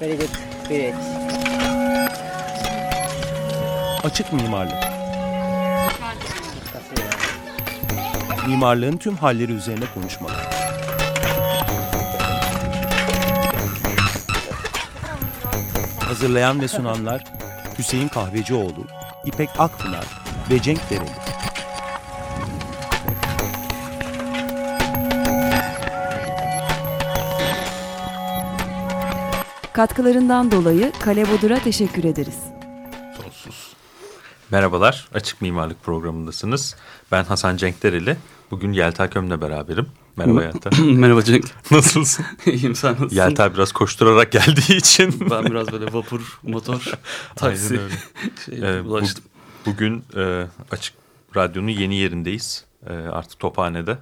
Very good. Great. Açık mimarlık. Mimarlığın tüm halleri üzerine konuşmalar. Hazırlayan ve sunanlar Hüseyin Kahvecioğlu, İpek Akpınar ve Cenk Dereli. Katkılarından dolayı Kale Bodur'a teşekkür ederiz. Sonsuz. Merhabalar, Açık Mimarlık programındasınız. Ben Hasan Cenk Dereli. Bugün Yelta Köm'le beraberim. Merhaba Yelta. Merhaba Cenk. Nasılsın? İyiyim sen nasılsın? Yelta biraz koşturarak geldiği için. Ben biraz böyle vapur, motor, taksi şey, Ee, bu- ulaştım. bugün e, Açık Radyo'nun yeni yerindeyiz. E, artık Tophane'de.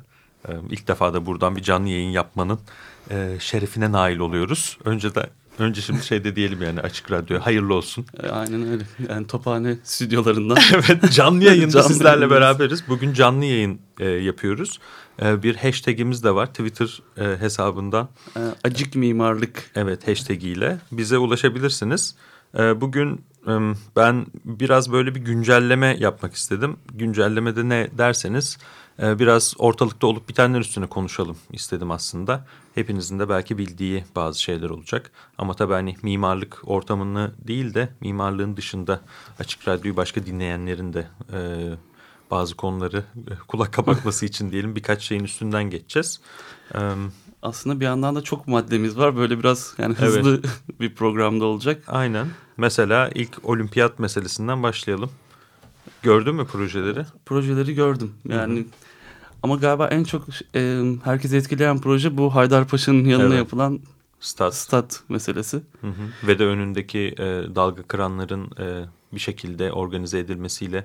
E, ilk defa da buradan bir canlı yayın yapmanın e, şerefine nail oluyoruz. Önce de önce şimdi şey de diyelim yani Açık Radyo'ya hayırlı olsun. Ee, aynen öyle. Yani Tophane stüdyolarından. evet canlı yayında Canlı sizlerle yayındayız. beraberiz. Bugün canlı yayın e, yapıyoruz. E, bir hashtagimiz de var Twitter e, hesabından. Ee, acık mimarlık. Evet hashtag ile bize ulaşabilirsiniz. E, bugün e, ben biraz böyle bir güncelleme yapmak istedim. Güncellemede ne derseniz e, biraz ortalıkta olup bitenler üstüne konuşalım istedim aslında. Hepinizin de belki bildiği bazı şeyler olacak. Ama tabii hani mimarlık ortamını değil de mimarlığın dışında açık radyoyu başka dinleyenlerin de e, bazı konuları e, kulak kapatması için diyelim birkaç şeyin üstünden geçeceğiz. E, Aslında bir yandan da çok maddemiz var. Böyle biraz yani hızlı bir programda olacak. Aynen. Mesela ilk olimpiyat meselesinden başlayalım. Gördün mü projeleri? Projeleri gördüm. Yani ama galiba en çok e, herkesi etkileyen proje bu Haydarpaşa'nın yanına Evet. yapılan Stat. stat meselesi. Hı hı. Ve de önündeki e, dalga kıranların e, bir şekilde organize edilmesiyle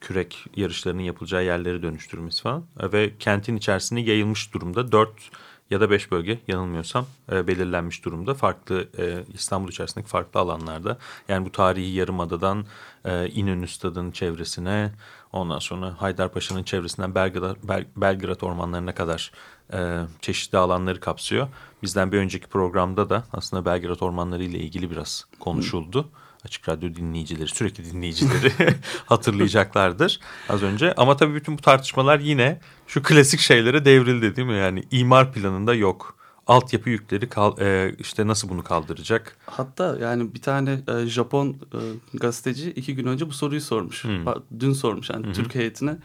kürek yarışlarının yapılacağı yerleri dönüştürmesi falan. E, ve kentin içerisine yayılmış durumda. Dört ya da beş bölge yanılmıyorsam e, belirlenmiş durumda. Farklı e, İstanbul içerisindeki farklı alanlarda. Yani bu tarihi yarımadadan e, İnönü Stadı'nın çevresine ondan sonra Haydarpaşa'nın çevresinden Belgrad, Bel- Belgrad ormanlarına kadar e, çeşitli alanları kapsıyor. Bizden bir önceki programda da aslında Belgrad ormanları ile ilgili biraz konuşuldu. Açık Radyo dinleyicileri, sürekli dinleyicileri hatırlayacaklardır az önce. Ama tabii bütün bu tartışmalar yine şu klasik şeylere devrildi değil mi? Yani imar planında yok. Altyapı yükleri kal, e, işte nasıl bunu kaldıracak? Hatta yani bir tane e, Japon e, gazeteci iki gün önce bu soruyu sormuş. Hmm. Dün sormuş yani Türk heyetine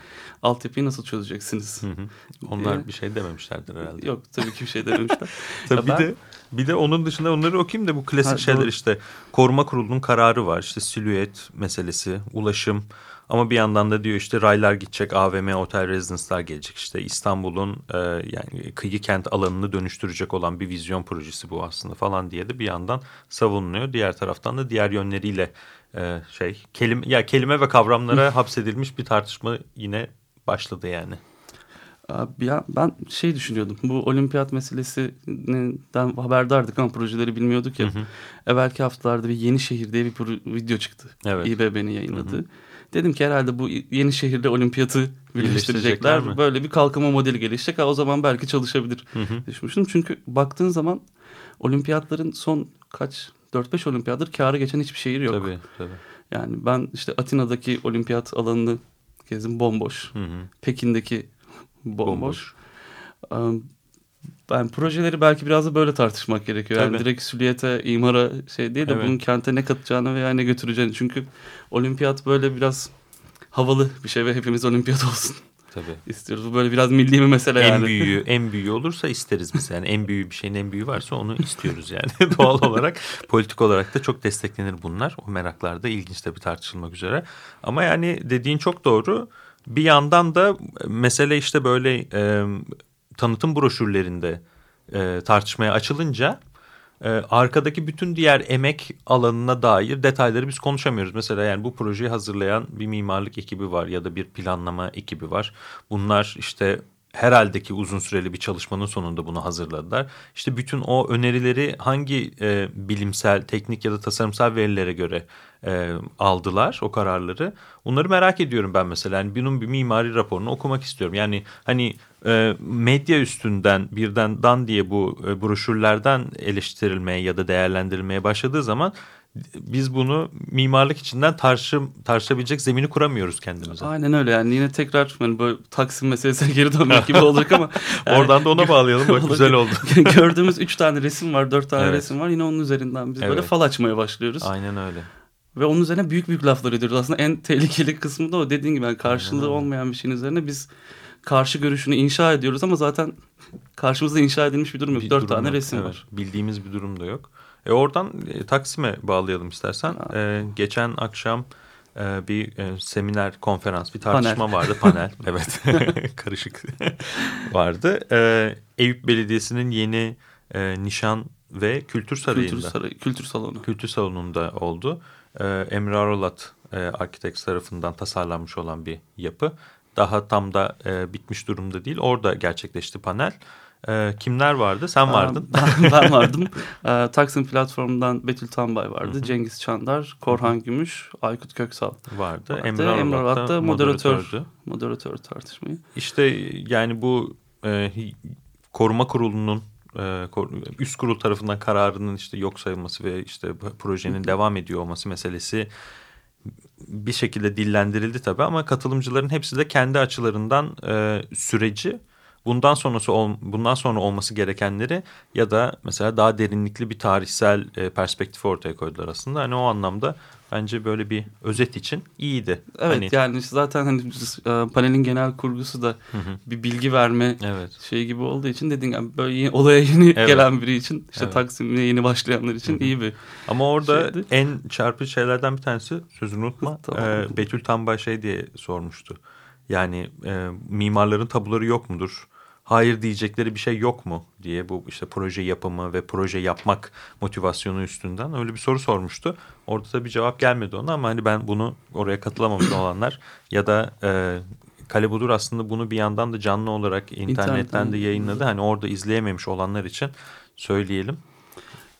altyapıyı nasıl çözeceksiniz? Hı. Onlar diye. bir şey dememişlerdir herhalde. Yok tabii ki bir şey dememişler. Tabii Ya bir ben- de bir de onun dışında onları okuyayım da bu klasik Ha, şeyler doğru. işte koruma kurulunun kararı var işte silüet meselesi ulaşım ama bir yandan da diyor işte raylar gidecek AVM otel rezidanslar gelecek işte İstanbul'un e, yani kıyı kent alanını dönüştürecek olan bir vizyon projesi bu aslında falan diye de bir yandan savunuluyor diğer taraftan da diğer yönleriyle e, şey kelime ya kelime ve kavramlara hapsedilmiş bir tartışma yine başladı yani. Abi ya ben şey düşünüyordum. Bu olimpiyat meselesinden haberdardık ama projeleri bilmiyorduk ya. Evvelki haftalarda bir Yenişehir diye bir video çıktı. Evet. İBB'nin yayınladığı. Dedim ki herhalde bu Yenişehir'le olimpiyatı Birleştirecekler mi? Böyle bir kalkınma modeli gelişecek. Ha, o zaman belki çalışabilir düşünmüştüm. Çünkü baktığın zaman olimpiyatların son kaç 4-5 olimpiyatdır kâra geçen hiçbir şehir yok. Tabii tabii. Yani ben işte Atina'daki olimpiyat alanını gezdim bomboş. Hı hı. Pekin'deki bomboş. Bomboş. Ben projeleri belki biraz da böyle tartışmak gerekiyor. Yani Tabii. direkt süliyete, imara şey değil de Evet. bunun kente ne katacağını veya ne götüreceğini. Çünkü olimpiyat böyle biraz havalı bir şey ve hepimiz olimpiyat olsun Tabii. istiyoruz. Bu böyle biraz milli bir mesele yani. En büyüğü, en büyüğü olursa isteriz biz. Yani en büyüğü bir şeyin en büyüğü varsa onu istiyoruz yani. Doğal olarak, politik olarak da çok desteklenir bunlar. O meraklar da ilginç tabii tartışılmak üzere. Ama yani dediğin çok doğru. Bir yandan da mesele işte böyle e, tanıtım broşürlerinde e, tartışmaya açılınca e, arkadaki bütün diğer emek alanına dair detayları biz konuşamıyoruz. Mesela yani bu projeyi hazırlayan bir mimarlık ekibi var ya da bir planlama ekibi var. Bunlar işte herhalde ki uzun süreli bir çalışmanın sonunda bunu hazırladılar. İşte bütün o önerileri hangi e, bilimsel, teknik ya da tasarımsal verilere göre e, aldılar o kararları. Onları merak ediyorum ben mesela. Yani bunun bir mimari raporunu okumak istiyorum. Yani hani e, medya üstünden birden dan diye bu e, broşürlerden eleştirilmeye ya da değerlendirilmeye başladığı zaman biz bunu mimarlık içinden tartışım, tartışabilecek zemini kuramıyoruz kendimize. Aynen öyle yani yine tekrar hani böyle Taksim meselesine geri dönmek gibi olacak ama. Yani, Oradan da ona bağlayalım bak güzel oldu. Gördüğümüz üç tane resim var dört tane evet. resim var yine onun üzerinden biz evet. böyle fal açmaya başlıyoruz. Aynen öyle. Ve onun üzerine büyük büyük laflar ediyoruz. Aslında en tehlikeli kısmı da o dediğin gibi yani karşılığı olmayan bir şeyin üzerine biz karşı görüşünü inşa ediyoruz ama zaten karşımızda inşa edilmiş bir durum yok. Bir Dört tane yok. resim evet. var. Bildiğimiz bir durum da yok. E oradan e, Taksim'e bağlayalım istersen. E, geçen akşam e, bir e, seminer, konferans, bir tartışma panel. vardı. Panel, evet. Karışık vardı. E, Eyüp Belediyesi'nin yeni e, nişan ve kültür sarayında. Kültür, sarayı, kültür salonu. Kültür salonunda oldu. E, Emre Arolat e, Architects tarafından tasarlanmış olan bir yapı. Daha tam da e, bitmiş durumda değil. Orada gerçekleşti panel. E, kimler vardı? Sen vardın. Ben, ben vardım. e, Taksim platformundan Betül Tambay vardı. Hı -hı. Cengiz Çandar, Korhan Gümüş, Aykut Köksal vardı. vardı. Emre Arvat da moderatör, moderatör tartışmayı. İşte yani bu e, koruma kurulunun e, üst kurul tarafından kararının işte yok sayılması ve işte projenin devam ediyor olması meselesi bir şekilde dillendirildi tabii ama katılımcıların hepsi de kendi açılarından e, süreci bundan sonrası bundan sonra olması gerekenleri ya da mesela daha derinlikli bir tarihsel e, perspektif ortaya koydular aslında. Hani o anlamda bence böyle bir özet için iyiydi. Evet hani... yani zaten hani e, panelin genel kurgusu da hı hı. bir bilgi verme evet. şey gibi olduğu için dediğin gibi böyle yeni, olaya yeni evet. gelen biri için işte evet. Taksim'e yeni başlayanlar için hı hı. iyi bir Ama orada şeydi. en çarpıcı şeylerden bir tanesi sözünü unutma. tamam. e, Betül Tambay şey diye sormuştu. Yani e, mimarların tabuları yok mudur? Hayır diyecekleri bir şey yok mu diye bu işte proje yapımı ve proje yapmak motivasyonu üstünden öyle bir soru sormuştu. Orada da bir cevap gelmedi ona ama hani ben bunu oraya katılamamış olanlar ya da e, Kale Budur aslında bunu bir yandan da canlı olarak internetten, internetten de yayınladı. Hani orada izleyememiş olanlar için söyleyelim.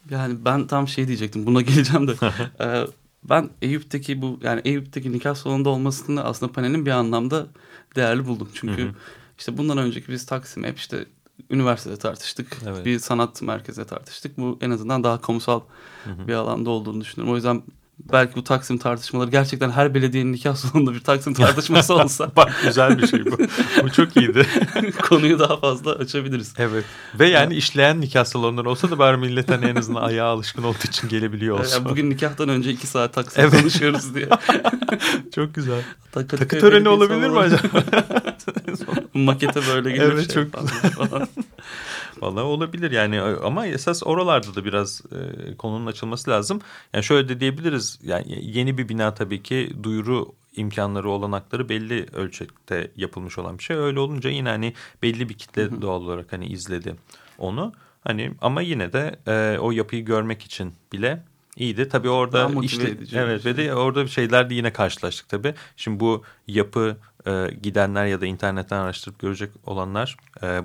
Yani ben tam şey diyecektim buna geleceğim de. ee, ben Eyüp'teki bu yani Eyüp'teki nikah salonunda olmasını aslında panelin bir anlamda değerli buldum. Çünkü hı hı işte bundan önceki biz Taksim hep işte üniversitede tartıştık. Evet. Bir sanat merkezinde tartıştık. Bu en azından daha kamusal hı hı. bir alanda olduğunu düşünüyorum. O yüzden belki bu Taksim tartışmaları gerçekten her belediyenin nikah sonunda bir Taksim tartışması olsa. Bak güzel bir şey bu. bu çok iyiydi. Konuyu daha fazla açabiliriz. Evet. Ve yani işleyen nikah salonları olsa da bari millet hani en azından ayağa alışkın olduğu için gelebiliyor olsun. Yani bugün nikahtan önce iki saat Taksim evet. konuşuyoruz diye. çok güzel. Takı, Takı töreni olabilir mi acaba? Makete böyle gibi evet, şey çok güzel. Vallahi olabilir yani ama esas oralarda da biraz e, konunun açılması lazım. Yani şöyle de diyebiliriz yani yeni bir bina tabii ki duyuru imkanları olanakları belli ölçekte yapılmış olan bir şey. Öyle olunca yine hani belli bir kitle doğal olarak hani izledi onu. Hani ama yine de e, o yapıyı görmek için bile iyiydi. Tabii orada işte evet ve de orada şeyler de yine karşılaştık tabii. Şimdi bu yapı e, gidenler ya da internetten araştırıp görecek olanlar e,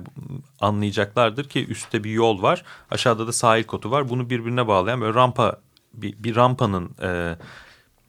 anlayacaklardır ki üstte bir yol var. Aşağıda da sahil kotu var. Bunu birbirine bağlayan böyle rampa bir, bir rampanın e,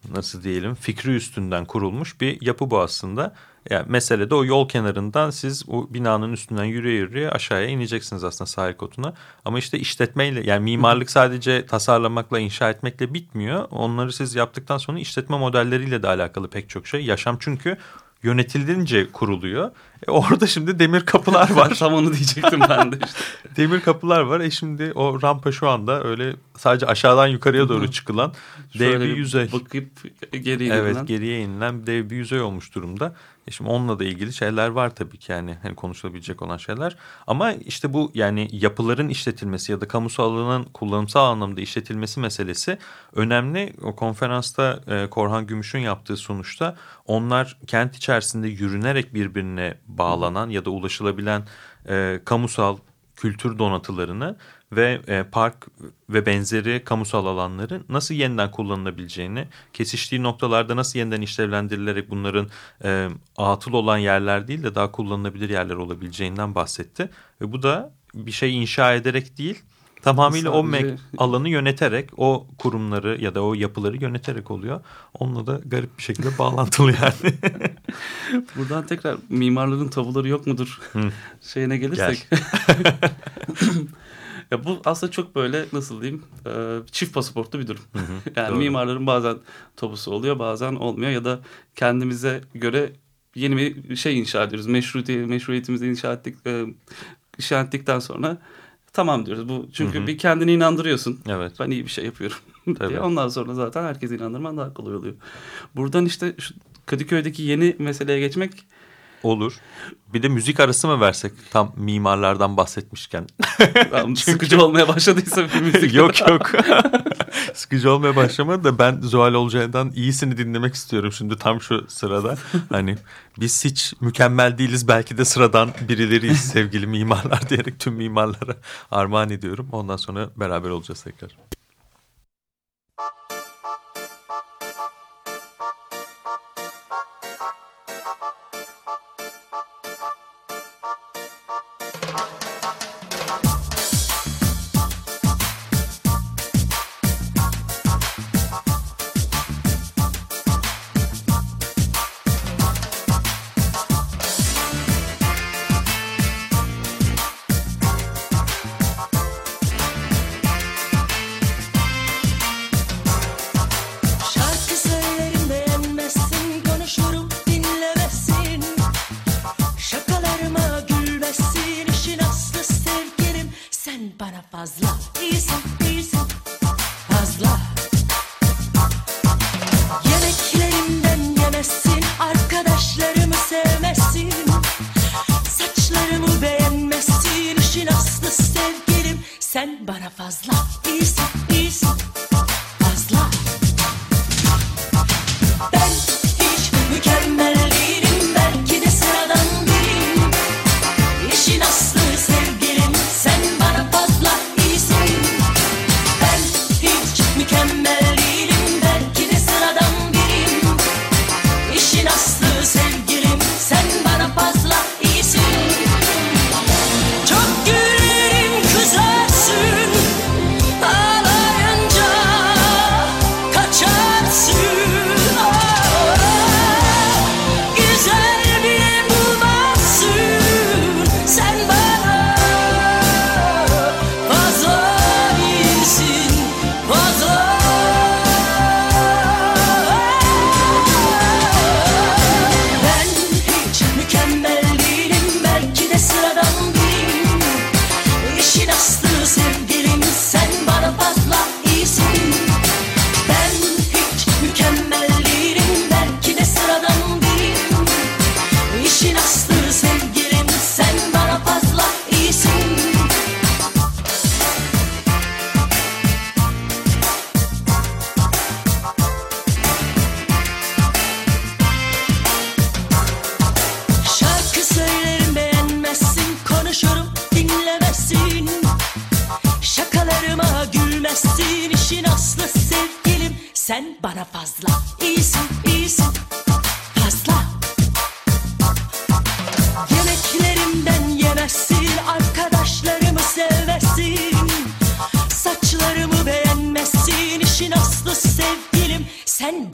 nasıl diyelim fikri üstünden kurulmuş bir yapı bu aslında. Yani mesele de o yol kenarından siz o binanın üstünden yürüye yürüye aşağıya ineceksiniz aslında sahil kotuna. Ama işte işletmeyle yani mimarlık sadece tasarlamakla inşa etmekle bitmiyor. Onları siz yaptıktan sonra işletme modelleriyle de alakalı pek çok şey. Yaşam çünkü yönetildiğince kuruluyor. E orada şimdi demir kapılar var. Tam onu diyecektim ben de işte. demir kapılar var. E şimdi o rampa şu anda öyle sadece aşağıdan yukarıya doğru çıkılan dev bir yüzey. Bakıp geriye Evet inilen. geriye inilen dev bir yüzey olmuş durumda. E şimdi onunla da ilgili şeyler var tabii ki yani hani konuşulabilecek olan şeyler. Ama işte bu yani yapıların işletilmesi ya da kamusal alanın kullanımsal anlamda işletilmesi meselesi önemli. O konferansta e, Korhan Gümüş'ün yaptığı sonuçta onlar kent içerisinde yürünerek birbirine bağlanan ya da ulaşılabilen e, kamusal kültür donatılarını ve e, park ve benzeri kamusal alanları nasıl yeniden kullanılabileceğini, kesiştiği noktalarda nasıl yeniden işlevlendirilerek bunların e, atıl olan yerler değil de daha kullanılabilir yerler olabileceğinden bahsetti. Ve bu da bir şey inşa ederek değil, tamamıyla o Sadece- alanı yöneterek, o kurumları ya da o yapıları yöneterek oluyor. Onunla da garip bir şekilde bağlantılı yani. Buradan tekrar mimarların tabuları yok mudur Hı. şeyine gelirsek. ya bu aslında çok böyle nasıl diyeyim e, çift pasaportlu bir durum. yani doğru. mimarların bazen tabusu oluyor bazen olmuyor ya da kendimize göre yeni bir şey inşa ediyoruz. Meşruti, meşruiyetimizi inşa ettik, e, inşa ettikten sonra tamam diyoruz. Bu çünkü Hı hı. bir kendini inandırıyorsun. evet. Ben iyi bir şey yapıyorum Tabii. diye. Ondan sonra zaten herkesi inandırman daha kolay oluyor. Buradan işte şu Kadıköy'deki yeni meseleye geçmek Olur. Bir de müzik arası mı versek tam mimarlardan bahsetmişken? Tamam, sıkıcı olmaya başladıysa bir müzik. yok yok. Sıkıcı olmaya başlamadı da ben Zuhal Olcay'dan iyisini dinlemek istiyorum şimdi tam şu sırada. Hani biz hiç mükemmel değiliz belki de sıradan birileriyiz sevgili mimarlar diyerek tüm mimarlara armağan ediyorum. Ondan sonra beraber olacağız tekrar. Hiç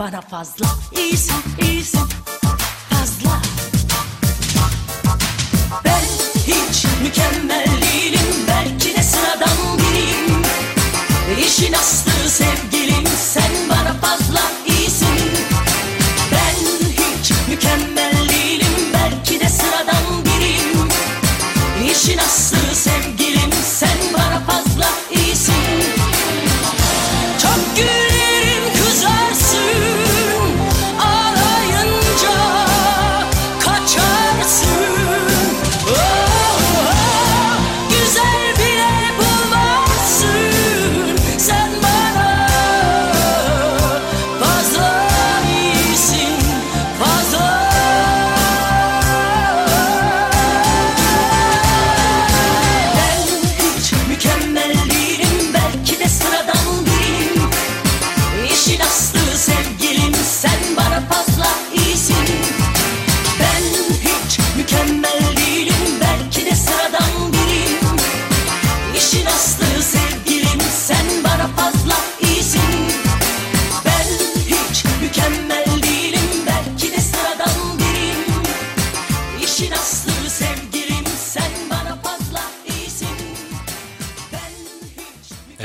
bana fazla. İyisin iyisin. Fazla. Ben hiç mükemmel değilim Belki de sıradan biriyim. İşin aslı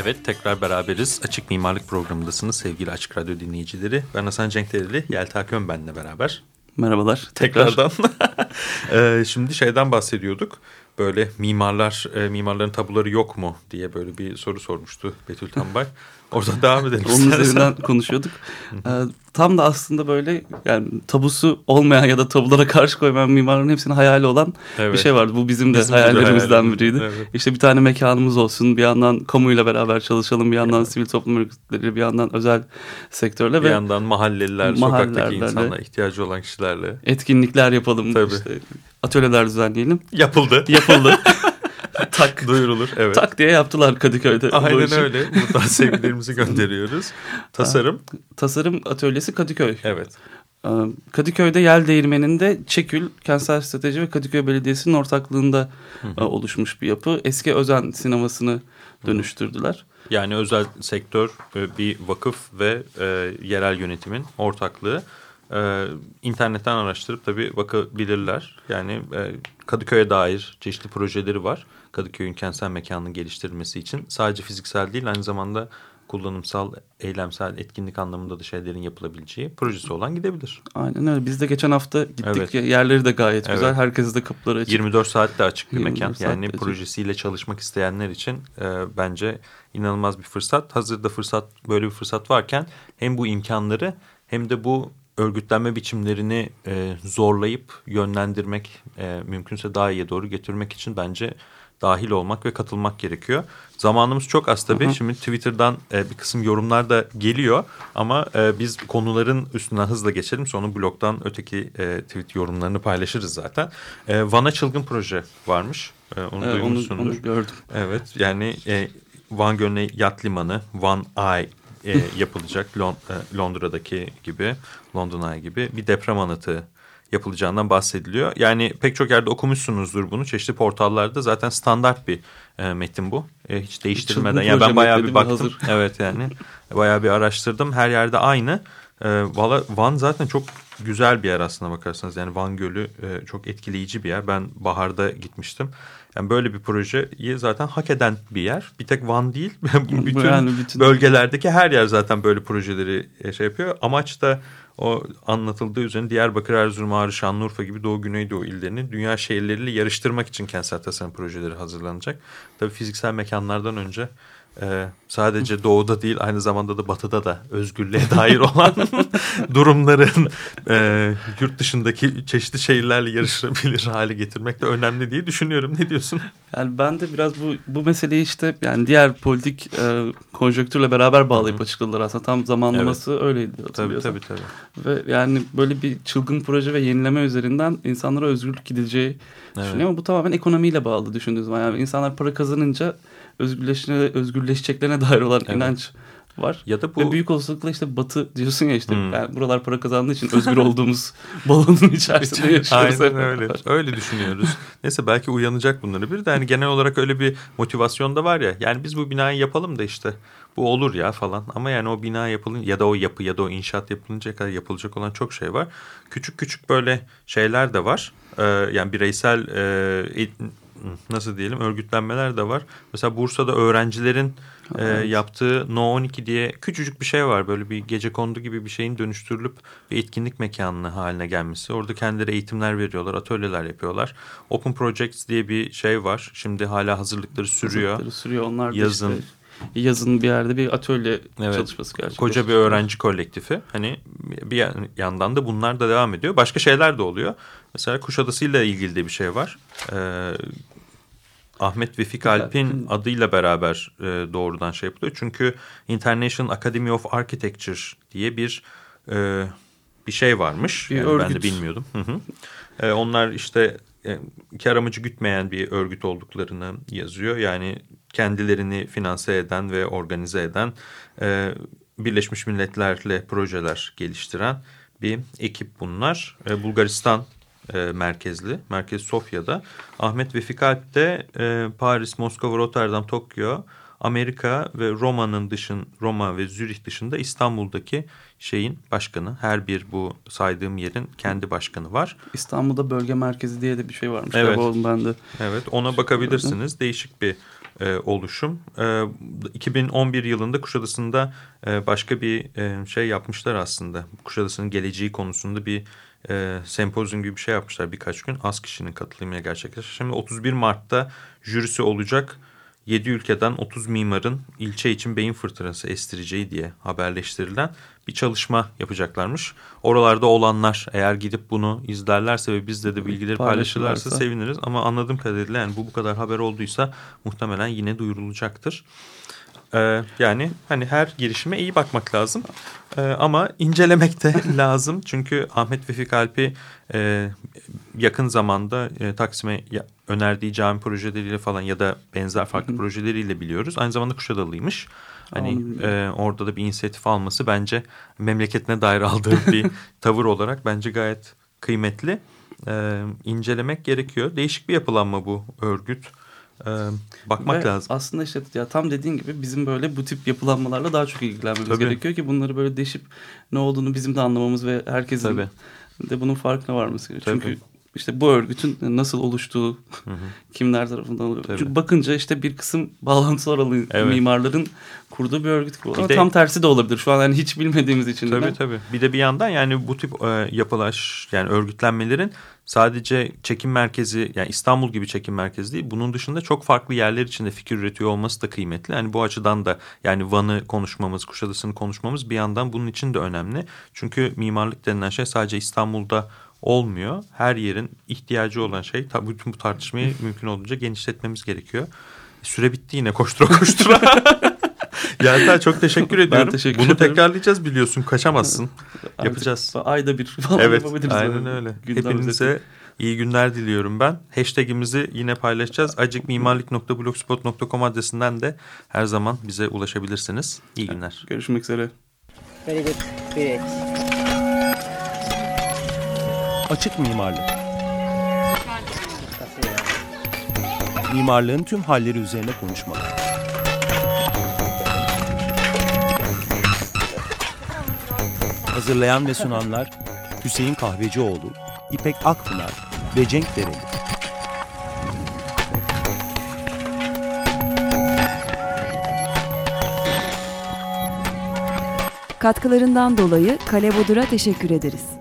Evet tekrar beraberiz. Açık Mimarlık Programı'ndasınız sevgili Açık Radyo dinleyicileri. Ben Hasan Cenk Dereli, Yelta Kön benle beraber. Merhabalar. Tekrardan. ee, şimdi şeyden bahsediyorduk. Böyle mimarlar, e, mimarların tabuları yok mu diye böyle bir soru sormuştu Betül Tambay. Orada devam edelim. Onun üzerinden konuşuyorduk. Ee, tam da aslında böyle yani tabusu olmayan ya da tabulara karşı koymayan mimarların hepsinin hayali olan Evet. bir şey vardı. Bu bizim de Bizim de hayallerimizden hayalimiz, biriydi. evet. İşte bir tane mekanımız olsun. Bir yandan kamuyla beraber çalışalım. Bir yandan sivil toplum örgütleri, bir yandan özel sektörle Bir ve yandan mahalleliler, sokaktaki Mahallelerle. insanlar, ihtiyacı olan kişilerle. etkinlikler yapalım. Tabii. işte atölyeler düzenleyelim. Yapıldı. Yapıldı. tak Duyurulur. Evet. tak diye yaptılar Kadıköy'de. Aynen öyle. Buradan sevgilerimizi gönderiyoruz. Tasarım. Tasarım atölyesi Kadıköy. Evet. Ee, Kadıköy'de Yel Değirmeni'nde Çekül, Kentsel Strateji ve Kadıköy Belediyesi'nin ortaklığında e, oluşmuş bir yapı. Eski özen sinemasını dönüştürdüler. Yani özel sektör, e, bir vakıf ve e, yerel yönetimin ortaklığı. E, internetten araştırıp tabii bakabilirler. Yani e, Kadıköy'e dair çeşitli projeleri var. Kadıköy'ün kentsel mekanının geliştirilmesi için. Sadece fiziksel değil aynı zamanda kullanımsal, eylemsel, etkinlik anlamında da şeylerin yapılabileceği projesi olan gidebilir. Aynen öyle. Biz de geçen hafta gittik. Evet. Yerleri de gayet Evet. güzel. Herkese de kapıları açık. 24 saatte açık bir 24 mekan. Yani açık. projesiyle çalışmak isteyenler için e, bence inanılmaz bir fırsat. Hazırda fırsat böyle bir fırsat varken hem bu imkanları hem de bu örgütlenme biçimlerini e, zorlayıp yönlendirmek e, mümkünse daha iyiye doğru getirmek için bence dahil olmak ve katılmak gerekiyor. Zamanımız çok az tabii. Şimdi Twitter'dan e, bir kısım yorumlar da geliyor ama e, biz konuların üstünden hızla geçelim. Sonra blogdan öteki e, tweet yorumlarını paylaşırız zaten. E, Van'a çılgın proje varmış. E, onu Evet, onu, duymuşsundur. onu gördüm. Evet yani e, Van Gölü'ne yat limanı Van Eye e, yapılacak Lon- e, Londra'daki gibi London Eye gibi bir deprem anıtı yapılacağından bahsediliyor. Yani pek çok yerde okumuşsunuzdur bunu çeşitli portallarda zaten standart bir e, metin bu. E, hiç değiştirilmeden. Çılgın Yani ben bayağı bir baktım. Hazır. Evet yani bayağı bir araştırdım. Her yerde aynı. E, valla Van zaten çok güzel bir yer aslına bakarsanız. Yani Van Gölü e, çok etkileyici bir yer. Ben baharda gitmiştim. Yani böyle bir projeyi zaten hak eden bir yer. Bir tek Van değil. bütün, Yani bütün- bölgelerdeki her yer zaten böyle projeleri e, şey yapıyor. Amaç da o anlatıldığı üzerine Diyarbakır, Erzurum, Ağrı, Şanlıurfa gibi Doğu Güneydoğu illerini dünya şehirleriyle yarıştırmak için kentsel tasarım projeleri hazırlanacak. Tabii fiziksel mekanlardan önce e, sadece doğuda değil aynı zamanda da batıda da özgürlüğe dair olan durumların e, yurt dışındaki çeşitli şehirlerle yarışabilir hale getirmek de önemli diye düşünüyorum. Ne diyorsun? Yani ben de biraz bu bu meseleyi işte yani diğer politik e, konjonktürle beraber bağlayıp açıkladılar aslında. Tam zamanlaması öyleydi Tabii tabii tabii. Ve yani böyle bir çılgın proje ve yenileme üzerinden insanlara özgürlük gidileceği Evet. düşünüyor ama bu tamamen ekonomiyle bağlı düşündüğünüz zaman. Yani insanlar para kazanınca özgürleşine, özgürleşeceklerine dair olan Evet. inanç var. Ya da bu Ve büyük olasılıkla işte batı diyorsun ya işte Hmm. yani buralar para kazandığı için özgür olduğumuz balonun içerisinde yaşıyoruz. Aynen öyle. Öyle düşünüyoruz. Neyse belki uyanacak bunları bir de yani genel olarak öyle bir motivasyon da var ya. Yani biz bu binayı yapalım da işte bu olur ya falan. Ama yani o bina yapılın ya da o yapı ya da o inşaat yapılıncaya kadar yapılacak olan çok şey var. Küçük küçük böyle şeyler de var. Ee, yani bireysel e, nasıl diyelim örgütlenmeler de var. Mesela Bursa'da öğrencilerin e, Evet. yaptığı No 12 diye küçücük bir şey var. Böyle bir gece kondu gibi bir şeyin dönüştürülüp bir etkinlik mekanı haline gelmesi. Orada kendileri eğitimler veriyorlar, atölyeler yapıyorlar. Open Projects diye bir şey var. Şimdi hala hazırlıkları sürüyor. Hazırlıkları sürüyor. Onlar Yazın. işte yazın bir yerde bir atölye Evet. çalışması gerçekleştiriyor. Koca bir öğrenci kolektifi. Hani bir yan- yandan da bunlar da devam ediyor. Başka şeyler de oluyor. Mesela Kuşadası ile ilgili de bir şey var. Ee, Ahmet Vefik Alp'in adıyla beraber e, doğrudan şey yapılıyor. Çünkü International Academy of Architecture diye bir e, bir şey varmış. Bir Yani ben de örgüt. bilmiyordum. Hı hı. E, onlar işte kar amacı gütmeyen bir örgüt olduklarını yazıyor. Yani kendilerini finanse eden ve organize eden e, Birleşmiş Milletler'le projeler geliştiren bir ekip bunlar. E, Bulgaristan e, merkezli. Merkez Sofya'da. Ahmet Vefik Alp de e, Paris, Moskova, Rotterdam, Tokyo, Amerika ve Roma'nın dışın Roma ve Zürih dışında İstanbul'daki şeyin başkanı. Her bir bu saydığım yerin kendi başkanı var. İstanbul'da bölge merkezi diye de bir şey varmış. Evet. Oğlum ben de. Evet ona bakabilirsiniz. Değişik bir e, oluşum. E, 2011 yılında Kuşadası'nda e, başka bir e, şey yapmışlar aslında. Kuşadası'nın geleceği konusunda bir e, sempozyum gibi bir şey yapmışlar birkaç gün. Az kişinin katılımıyla gerçekleşti. Şimdi 31 Mart'ta jürisi olacak. 7 ülkeden 30 mimarın ilçe için beyin fırtınası estireceği diye haberleştirilen bir çalışma yapacaklarmış. Oralarda olanlar eğer gidip bunu izlerlerse ve bizde de bilgileri Paylaşırlarsa. seviniriz. Ama anladığım kadarıyla yani bu bu kadar haber olduysa muhtemelen yine duyurulacaktır. Ee, yani hani her girişime iyi bakmak lazım. Ee, ama incelemek de lazım. Çünkü Ahmet Vefik Alp'i e, yakın zamanda e, Taksim'e önerdiği cami projeleriyle falan ya da benzer farklı projeleriyle biliyoruz. Aynı zamanda Kuşadalıymış. Hani e, orada da bir inisiyatif alması bence memleketine dair aldığı bir tavır olarak bence gayet kıymetli. E, incelemek gerekiyor. Değişik bir yapılanma bu örgüt. E, bakmak Ve lazım. Aslında işte ya tam dediğin gibi bizim böyle bu tip yapılanmalarla daha çok ilgilenmemiz Tabii. gerekiyor ki bunları böyle deşip ne olduğunu bizim de anlamamız ve herkesin Tabii. de bunun farkına varması gerekiyor. Tabii. Çünkü işte bu örgütün nasıl oluştuğu, kimler tarafından oluyor. Çünkü bakınca işte bir kısım bağlantısı aralı Evet. mimarların kurduğu bir örgüt gibi. Ama de- tam tersi de olabilir. Şu an yani hiç bilmediğimiz için. Tabii de. tabii. Bir de bir yandan yani bu tip e, yapılaş yani örgütlenmelerin sadece çekim merkezi yani İstanbul gibi çekim merkezi değil. Bunun dışında çok farklı yerler içinde fikir üretiyor olması da kıymetli. Yani bu açıdan da yani Van'ı konuşmamız, Kuşadası'nı konuşmamız bir yandan bunun için de önemli. Çünkü mimarlık denilen şey sadece İstanbul'da olmuyor. Her yerin ihtiyacı olan şey tabii bütün bu tartışmayı mümkün olduğunca genişletmemiz gerekiyor. Süre bitti yine koştura koştura. Yelda çok teşekkür ediyorum. teşekkür Bunu ederim. tekrarlayacağız biliyorsun kaçamazsın. Artık Yapacağız. Ayda bir falan Evet yapabiliriz. aynen Yani. öyle. Gündem Hepinize özeti. iyi günler diliyorum ben. Hashtagimizi yine paylaşacağız. acikmimarlik.blogspot.com adresinden de her zaman bize ulaşabilirsiniz. İyi günler. Görüşmek üzere. Very good. Great. Açık mimarlık. Mimarlığın tüm halleri üzerine konuşmalar. Hazırlayan ve sunanlar Hüseyin Kahvecioğlu, İpek Akpınar ve Cenk Dereli. Katkılarından dolayı Kale Bodur'a teşekkür ederiz.